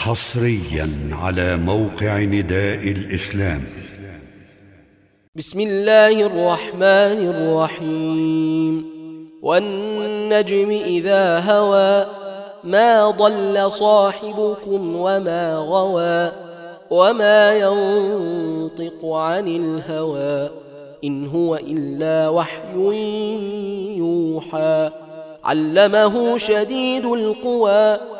حصريا على موقع نداء الإسلام. بسم الله الرحمن الرحيم. والنجم إذا هوى ما ضل صاحبكم وما غوى وما ينطق عن الهوى. إن هو إلا وحي يوحى. علمه شديد القوى.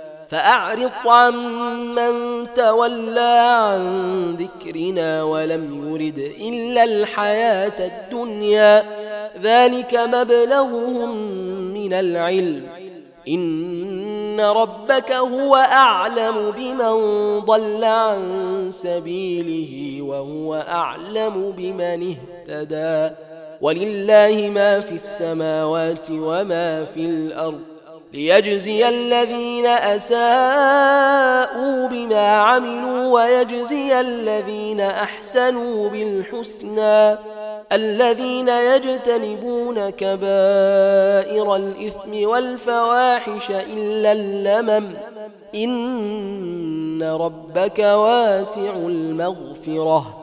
فأعرض عن من تولى عن ذكرنا ولم يرد إلا الحياة الدنيا. ذلك مبلغهم من العلم. إن ربك هو أعلم بمن ضل عن سبيله وهو أعلم بمن اهتدى. ولله ما في السماوات وما في الأرض. ليجزي الذين أساءوا بما عملوا ويجزي الذين أحسنوا بالحسنى الذين يجتنبون كبائر الإثم والفواحش إلا اللمم إن ربك واسع المغفرة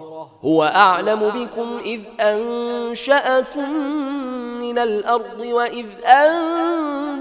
هو أعلم بكم إذ أنشأكم من الأرض وإذ